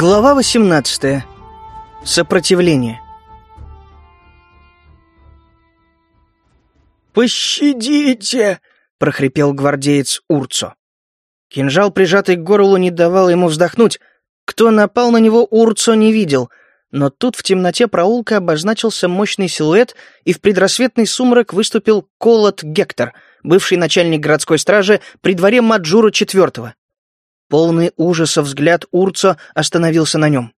Глава 18. Сопротивление. «Пощадите!» — прохрипел гвардеец Урцо. Кинжал, прижатый к горлу, не давал ему вздохнуть. Кто напал на него, Урцо не видел. Но тут в темноте проулка обозначился мощный силуэт, и в предрассветный сумрак выступил Колот Гектор, бывший начальник городской стражи при дворе Маджура IV. Полный ужаса взгляд Урцо остановился на нем.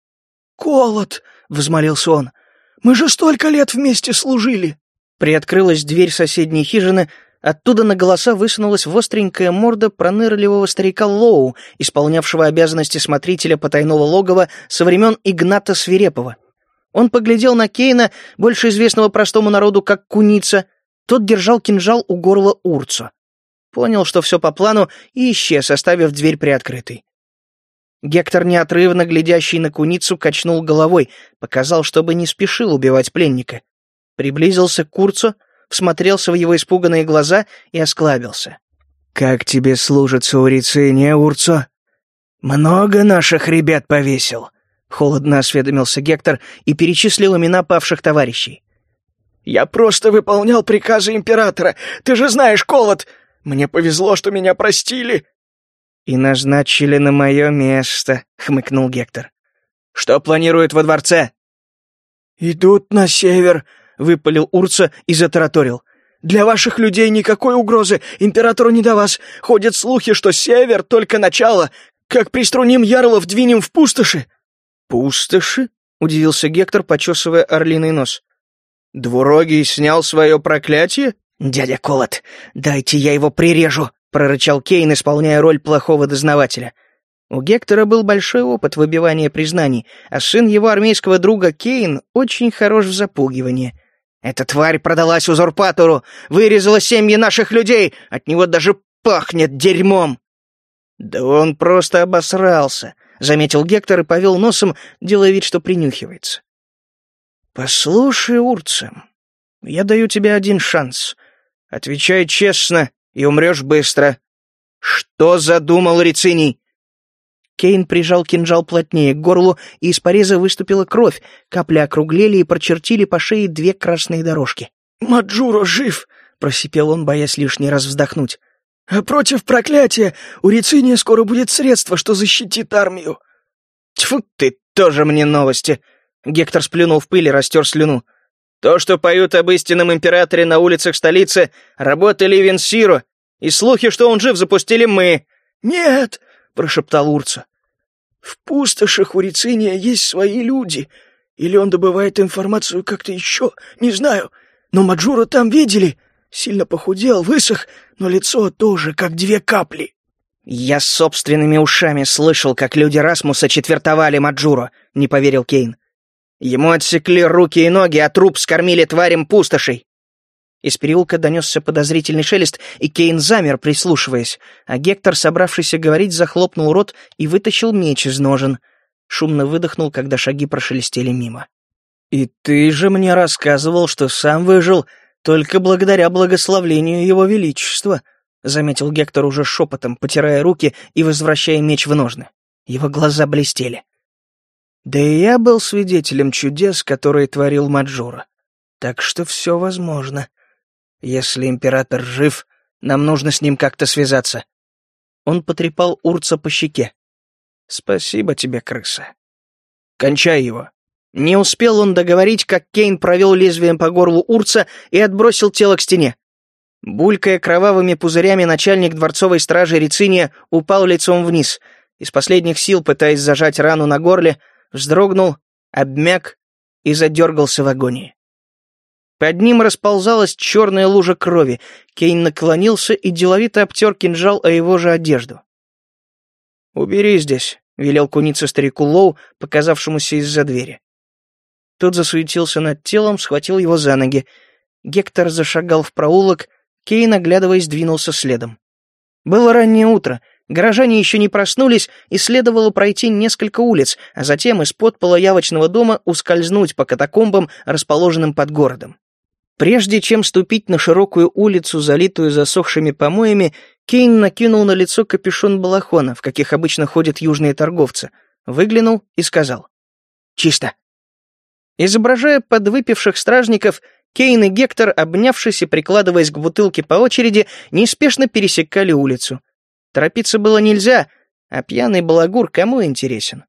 «Колот!» — взмолился он. «Мы же столько лет вместе служили!» Приоткрылась дверь соседней хижины, оттуда на голоса высунулась востренькая морда пронырливого старика Лоу, исполнявшего обязанности смотрителя потайного логова со времен Игната Свирепова. Он поглядел на Кейна, больше известного простому народу как Куница. Тот держал кинжал у горла Урцо. Понял, что все по плану, и исчез, оставив дверь приоткрытой. Гектор, неотрывно глядящий на куницу, качнул головой, показал, чтобы не спешил убивать пленника. Приблизился к Курцу, всмотрелся в его испуганные глаза и осклабился. «Как тебе служится Урициния, Урцо? Много наших ребят повесил?» Холодно осведомился Гектор и перечислил имена павших товарищей. «Я просто выполнял приказы императора. Ты же знаешь, Колот, мне повезло, что меня простили». «И назначили на мое место», — хмыкнул Гектор. «Что планируют во дворце?» «Идут на север», — выпалил Урца и затараторил. «Для ваших людей никакой угрозы, императору не до вас. Ходят слухи, что север — только начало. Как приструним ярлов, двинем в пустоши». «Пустоши?» — удивился Гектор, почесывая орлиный нос. «Двурогий снял свое проклятие?» «Дядя Колот, дайте я его прирежу!» — прорычал Кейн, исполняя роль плохого дознавателя. У Гектора был большой опыт выбивания признаний, а сын его армейского друга Кейн очень хорош в запугивании. «Эта тварь продалась узурпатору, вырезала семьи наших людей, от него даже пахнет дерьмом!» «Да он просто обосрался», — заметил Гектор и повел носом, делая вид, что принюхивается. «Послушай, Урца, я даю тебе один шанс. Отвечай честно и умрешь быстро. Что задумал Рициний?» Кейн прижал кинжал плотнее к горлу, и из пореза выступила кровь, капли округлели и прочертили по шее две красные дорожки. «Маджуро жив!» — просипел он, боясь лишний раз вздохнуть. «А против проклятия у Рициния скоро будет средство, что защитит армию!» «Тьфу ты, тоже мне новости!» Гектор сплюнул в пыль и растер слюну. То, что поют об истинном императоре на улицах столицы, работали Венсиро, и слухи, что он жив, запустили мы». «Нет!» — прошептал Урца. «В пустошах у есть свои люди. Или он добывает информацию как-то еще, не знаю. Но Маджура там видели. Сильно похудел, высох, но лицо то же, как две капли». «Я собственными ушами слышал, как люди Расмуса четвертовали Маджуро», — не поверил Кейн. Ему отсекли руки и ноги, а труп скормили тварям пустошей. Из переулка донесся подозрительный шелест, и Кейн замер, прислушиваясь, а Гектор, собравшийся говорить, захлопнул рот и вытащил меч из ножен. Шумно выдохнул, когда шаги прошелестели мимо. «И ты же мне рассказывал, что сам выжил только благодаря благословлению его величества», заметил Гектор уже шепотом, потирая руки и возвращая меч в ножны. Его глаза блестели. Да и я был свидетелем чудес, которые творил Маджура. Так что все возможно. Если император жив, нам нужно с ним как-то связаться. Он потрепал Урца по щеке. Спасибо тебе, крыса. Кончай его. Не успел он договорить, как Кейн провел лезвием по горлу Урца и отбросил тело к стене. Булькая кровавыми пузырями, начальник дворцовой стражи Рициния упал лицом вниз, из последних сил пытаясь зажать рану на горле, вздрогнул, обмяк и задергался в агонии. Под ним расползалась черная лужа крови. Кейн наклонился и деловито обтер кинжал о его же одежду. «Убери здесь», — велел куница старику Лоу, показавшемуся из-за двери. Тот засуетился над телом, схватил его за ноги. Гектор зашагал в проулок, Кейн, оглядываясь, двинулся следом. Было раннее утро, Горожане еще не проснулись, и следовало пройти несколько улиц, а затем из-под полоявочного дома ускользнуть по катакомбам, расположенным под городом. Прежде чем ступить на широкую улицу, залитую засохшими помоями, Кейн накинул на лицо капюшон балахона, в каких обычно ходят южные торговцы. выглянул и сказал. «Чисто». Изображая подвыпивших стражников, Кейн и Гектор, обнявшись и прикладываясь к бутылке по очереди, неспешно пересекали улицу. Торопиться было нельзя, а пьяный балагур кому интересен?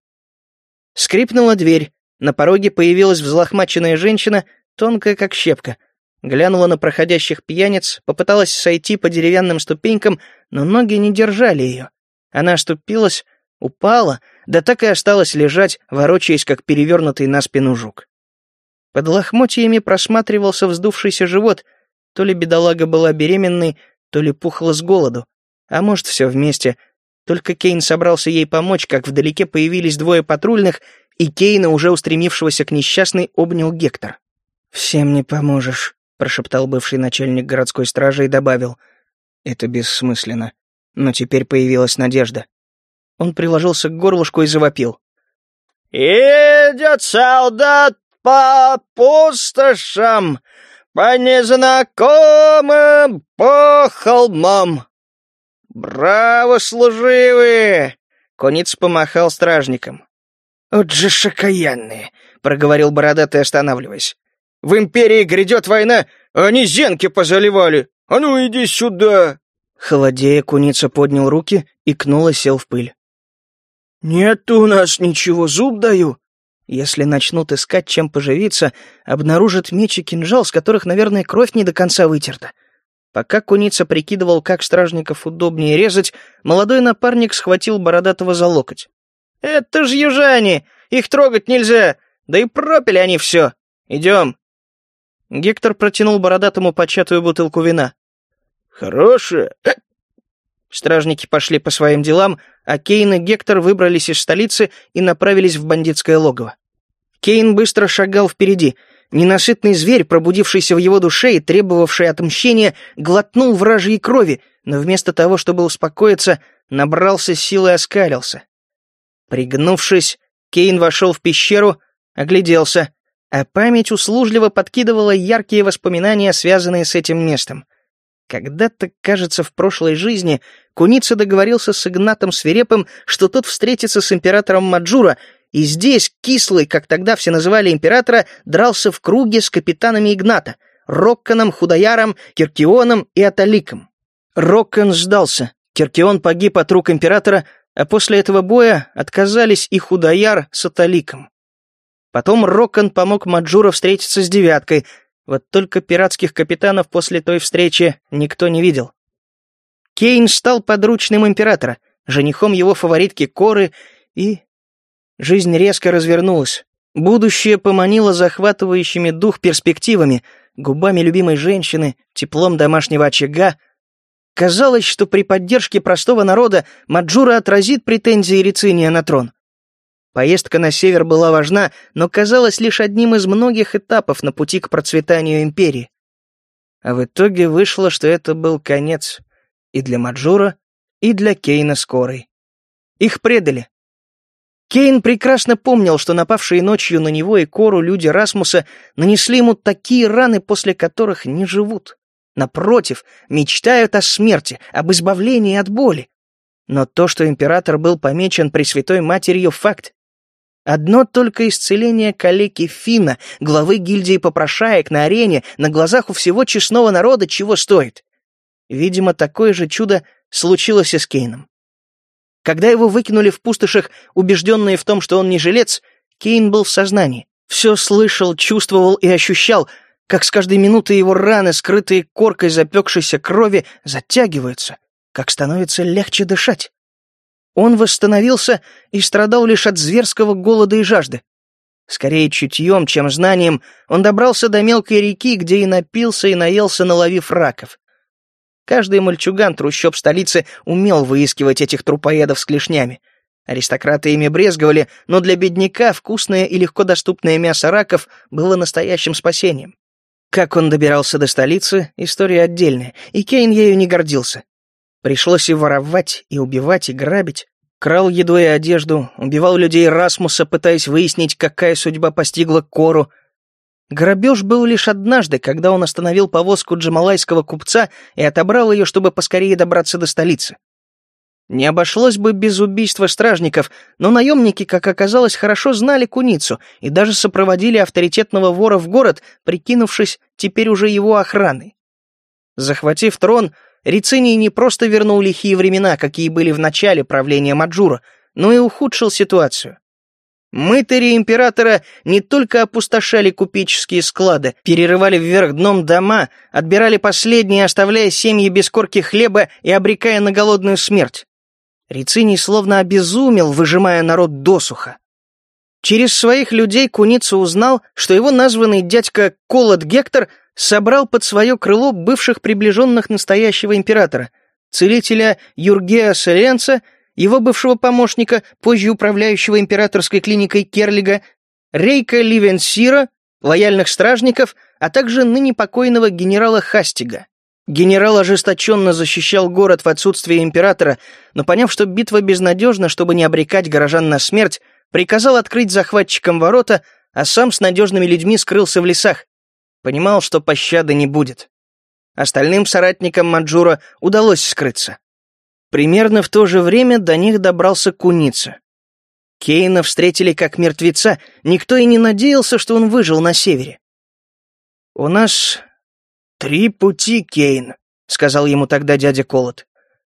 Скрипнула дверь. На пороге появилась взлохмаченная женщина, тонкая как щепка. Глянула на проходящих пьяниц, попыталась сойти по деревянным ступенькам, но ноги не держали ее. Она оступилась, упала, да так и осталась лежать, ворочаясь, как перевернутый на спину жук. Под лохмотьями просматривался вздувшийся живот, то ли бедолага была беременной, то ли пухла с голоду, а может, все вместе. Только Кейн собрался ей помочь, как вдалеке появились двое патрульных, и Кейна, уже устремившегося к несчастной, обнял Гектор. «Всем не поможешь», — прошептал бывший начальник городской стражи и добавил. «Это бессмысленно. Но теперь появилась надежда». Он приложился к горлышку и завопил. «Идет солдат по пустошам, по незнакомым, по холмам. Браво, служивые!» Конец помахал стражникам. «Вот же шокаянные!» — проговорил бородатый, останавливаясь. «В империи грядет война, а они зенки позаливали! А ну иди сюда!» Холодея, куница поднял руки, и кнула сел в пыль. «Нет у нас ничего, зуб даю. Если начнут искать, чем поживиться, обнаружат меч и кинжал, с которых, наверное, кровь не до конца вытерта. Пока куница прикидывал, как стражников удобнее резать, молодой напарник схватил бородатого за локоть. «Это ж южане! Их трогать нельзя! Да и пропили они все! Идем!» Гектор протянул бородатому початую бутылку вина. «Хорошая!» Стражники пошли по своим делам, а Кейн и Гектор выбрались из столицы и направились в бандитское логово. Кейн быстро шагал впереди. Ненасытный зверь, пробудившийся в его душе и требовавший отмщения, глотнул вражьей крови, но вместо того, чтобы успокоиться, набрался силы и оскалился. Пригнувшись, Кейн вошел в пещеру, огляделся, а память услужливо подкидывала яркие воспоминания, связанные с этим местом. Когда-то, кажется, в прошлой жизни Куница договорился с Игнатом Свирепым, что тот встретится с императором Маджура, и здесь Кислый, как тогда все называли императора, дрался в круге с капитанами Игната — Рокканом, Худояром, Киркионом и Аталиком. Роккан сдался, Киркион погиб от рук императора, а после этого боя отказались и Худояр с Аталиком. Потом Роккан помог Маджура встретиться с девяткой, вот только пиратских капитанов после той встречи никто не видел. Кейн стал подручным императора, женихом его фаворитки Коры, и... Жизнь резко развернулась. Будущее поманило захватывающими дух перспективами, губами любимой женщины, теплом домашнего очага. Казалось, что при поддержке простого народа Маджура отразит претензии Рициния на трон. Поездка на север была важна, но казалась лишь одним из многих этапов на пути к процветанию империи. А в итоге вышло, что это был конец и для Маджура, и для Кейна Скорой. Их предали. Кейн прекрасно помнил, что напавшие ночью на него и Кору люди Расмуса нанесли ему такие раны, после которых не живут. Напротив, мечтают о смерти, об избавлении от боли. Но то, что император был помечен Пресвятой Матерью, факт. Одно только исцеление калеки Фина, главы гильдии попрошаек на арене, на глазах у всего честного народа, чего стоит. Видимо, такое же чудо случилось и с Кейном. Когда его выкинули в пустошах, убежденные в том, что он не жилец, Кейн был в сознании. Все слышал, чувствовал и ощущал, как с каждой минутой его раны, скрытые коркой запекшейся крови, затягиваются, как становится легче дышать. Он восстановился и страдал лишь от зверского голода и жажды. Скорее чутьем, чем знанием, он добрался до мелкой реки, где и напился, и наелся, наловив раков. Каждый мальчуган трущоб столицы умел выискивать этих трупоедов с клешнями. Аристократы ими брезговали, но для бедняка вкусное и легко доступное мясо раков было настоящим спасением. Как он добирался до столицы, история отдельная, и Кейн ею не гордился. Пришлось и воровать, и убивать, и грабить. Крал еду и одежду, убивал людей Расмуса, пытаясь выяснить, какая судьба постигла Кору. Грабеж был лишь однажды, когда он остановил повозку джамалайского купца и отобрал ее, чтобы поскорее добраться до столицы. Не обошлось бы без убийства стражников, но наемники, как оказалось, хорошо знали куницу и даже сопроводили авторитетного вора в город, прикинувшись теперь уже его охраной. Захватив трон, Рициний не просто вернул лихие времена, какие были в начале правления Маджура, но и ухудшил ситуацию. Мытари императора не только опустошали купеческие склады, перерывали вверх дном дома, отбирали последние, оставляя семьи без корки хлеба и обрекая на голодную смерть. Рициний словно обезумел, выжимая народ досуха. Через своих людей Куница узнал, что его названный дядька Колот Гектор собрал под свое крыло бывших приближенных настоящего императора, целителя Юргея Селенца, его бывшего помощника, позже управляющего императорской клиникой Керлига, Рейка Ливенсира, лояльных стражников, а также ныне покойного генерала Хастига. Генерал ожесточенно защищал город в отсутствие императора, но поняв, что битва безнадежна, чтобы не обрекать горожан на смерть, приказал открыть захватчикам ворота, а сам с надежными людьми скрылся в лесах. Понимал, что пощады не будет. Остальным соратникам Маджура удалось скрыться. Примерно в то же время до них добрался Куница. Кейна встретили как мертвеца, никто и не надеялся, что он выжил на севере. «У нас «Три пути, Кейн», — сказал ему тогда дядя Колот.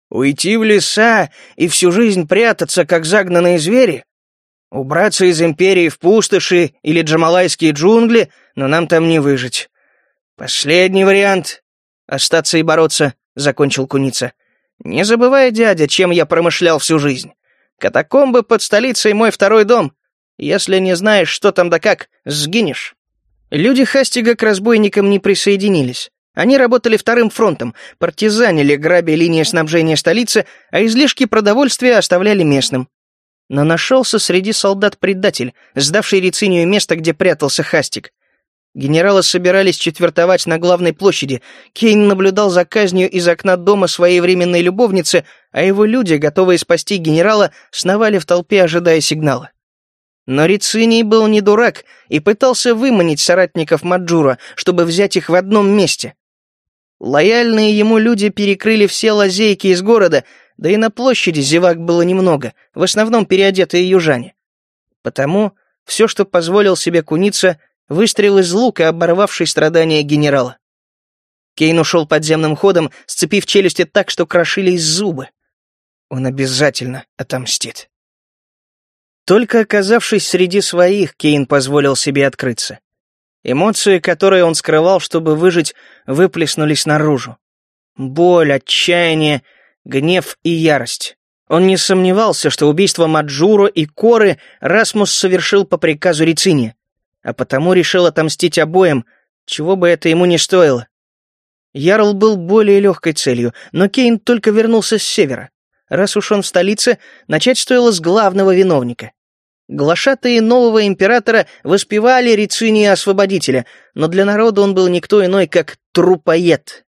«Уйти в леса и всю жизнь прятаться, как загнанные звери? Убраться из империи в пустоши или джамалайские джунгли, но нам там не выжить. Последний вариант — остаться и бороться», — закончил Куница. «Не забывай, дядя, чем я промышлял всю жизнь. Катакомбы под столицей мой второй дом. Если не знаешь, что там да как, сгинешь». Люди Хастига к разбойникам не присоединились. Они работали вторым фронтом, партизанили, грабя линии снабжения столицы, а излишки продовольствия оставляли местным. Но нашелся среди солдат предатель, сдавший Рицинию место, где прятался Хастик. Генералы собирались четвертовать на главной площади. Кейн наблюдал за казнью из окна дома своей временной любовницы, а его люди, готовые спасти генерала, сновали в толпе, ожидая сигнала. Но Рициний был не дурак и пытался выманить соратников Маджура, чтобы взять их в одном месте. Лояльные ему люди перекрыли все лазейки из города, да и на площади зевак было немного, в основном переодетые южане. Потому все, что позволил себе куница, выстрел из лука, оборвавший страдания генерала. Кейн ушел подземным ходом, сцепив челюсти так, что крошились зубы. Он обязательно отомстит. Только оказавшись среди своих, Кейн позволил себе открыться. Эмоции, которые он скрывал, чтобы выжить, выплеснулись наружу. Боль, отчаяние, гнев и ярость. Он не сомневался, что убийство Маджуро и Коры Расмус совершил по приказу Рициния, а потому решил отомстить обоим, чего бы это ему не стоило. Ярл был более легкой целью, но Кейн только вернулся с севера. Раз уж он в столице, начать стоило с главного виновника. Глашатые нового императора воспевали Рициния Освободителя, но для народа он был никто иной, как трупоед.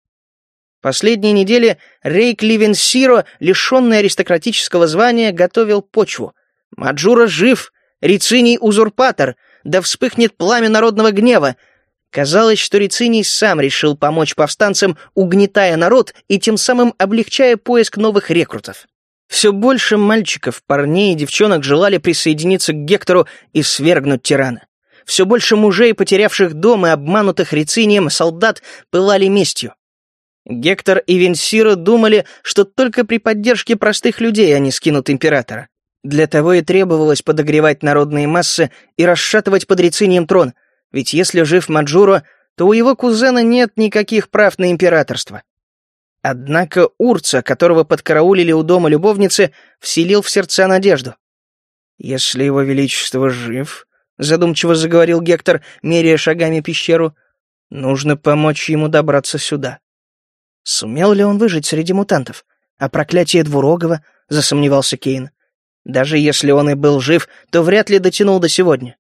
Последние недели Рейк Ливенсиро, лишенный аристократического звания, готовил почву. Маджура жив, Рициний узурпатор, да вспыхнет пламя народного гнева — Казалось, что Рициний сам решил помочь повстанцам, угнетая народ и тем самым облегчая поиск новых рекрутов. Все больше мальчиков, парней и девчонок желали присоединиться к Гектору и свергнуть тирана. Все больше мужей, потерявших дом и обманутых Рицинием солдат, пылали местью. Гектор и Венсира думали, что только при поддержке простых людей они скинут императора. Для того и требовалось подогревать народные массы и расшатывать под Рицинием трон, ведь если жив Маджуро, то у его кузена нет никаких прав на императорство. Однако Урца, которого подкараулили у дома любовницы, вселил в сердца надежду. «Если его величество жив», — задумчиво заговорил Гектор, меряя шагами пещеру, — «нужно помочь ему добраться сюда». Сумел ли он выжить среди мутантов? А проклятие Двурогова, — засомневался Кейн. Даже если он и был жив, то вряд ли дотянул до сегодня.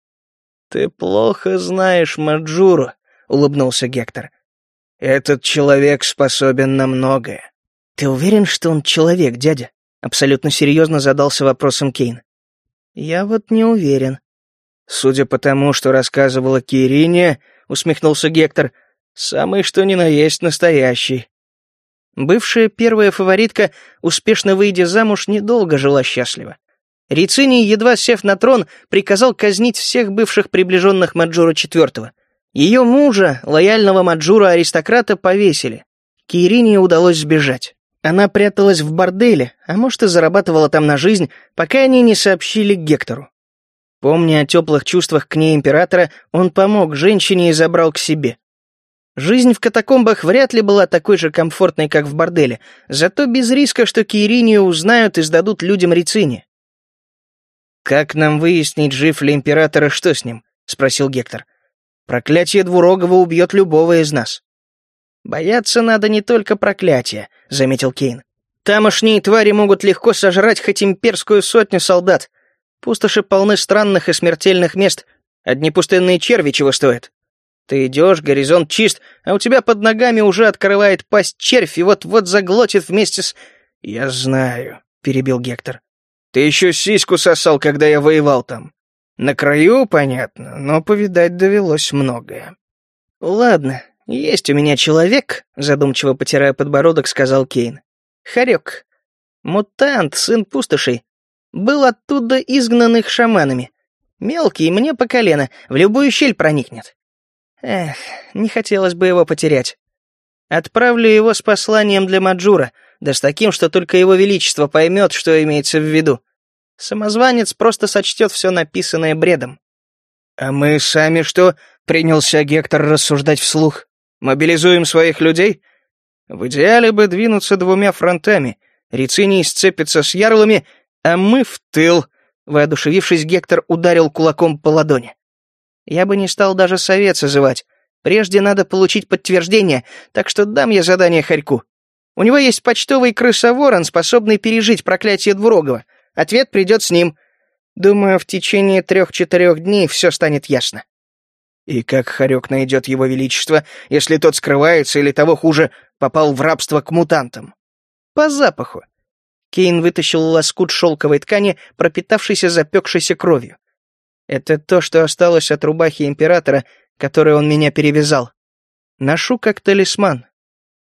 «Ты плохо знаешь Маджуру», — улыбнулся Гектор. «Этот человек способен на многое». «Ты уверен, что он человек, дядя?» — абсолютно серьезно задался вопросом Кейн. «Я вот не уверен». «Судя по тому, что рассказывала Кирине», — усмехнулся Гектор, — «самый что ни на есть настоящий». Бывшая первая фаворитка, успешно выйдя замуж, недолго жила счастливо. Рициний, едва сев на трон, приказал казнить всех бывших приближенных Маджура IV. Ее мужа, лояльного Маджура-аристократа, повесили. Кирине удалось сбежать. Она пряталась в борделе, а может и зарабатывала там на жизнь, пока они не сообщили Гектору. Помня о теплых чувствах к ней императора, он помог женщине и забрал к себе. Жизнь в катакомбах вряд ли была такой же комфортной, как в борделе, зато без риска, что Киринию узнают и сдадут людям Рицини. «Как нам выяснить, жив ли император и что с ним?» — спросил Гектор. «Проклятие Двурогого убьет любого из нас». «Бояться надо не только проклятия», — заметил Кейн. «Тамошние твари могут легко сожрать хоть имперскую сотню солдат. Пустоши полны странных и смертельных мест. Одни пустынные черви чего стоят. Ты идешь, горизонт чист, а у тебя под ногами уже открывает пасть червь и вот-вот заглотит вместе с... «Я знаю», — перебил Гектор. «Ты еще сиську сосал, когда я воевал там. На краю, понятно, но повидать довелось многое». «Ладно, есть у меня человек», — задумчиво потирая подбородок, сказал Кейн. «Харек. Мутант, сын пустошей. Был оттуда изгнанных шаманами. Мелкий, мне по колено, в любую щель проникнет. Эх, не хотелось бы его потерять. Отправлю его с посланием для Маджура, да с таким, что только его величество поймет, что имеется в виду. Самозванец просто сочтет все написанное бредом. «А мы сами что?» — принялся Гектор рассуждать вслух. «Мобилизуем своих людей? В идеале бы двинуться двумя фронтами. Рициний сцепится с ярлами, а мы в тыл». Воодушевившись, Гектор ударил кулаком по ладони. Я бы не стал даже совет созывать. Прежде надо получить подтверждение, так что дам я задание Харьку. У него есть почтовый крысоворон, способный пережить проклятие Двурогова. Ответ придет с ним. Думаю, в течение трех-четырех дней все станет ясно. И как Харек найдет его величество, если тот скрывается или того хуже, попал в рабство к мутантам? По запаху. Кейн вытащил лоскут шелковой ткани, пропитавшийся запекшейся кровью. Это то, что осталось от рубахи императора, которой он меня перевязал. Ношу как талисман.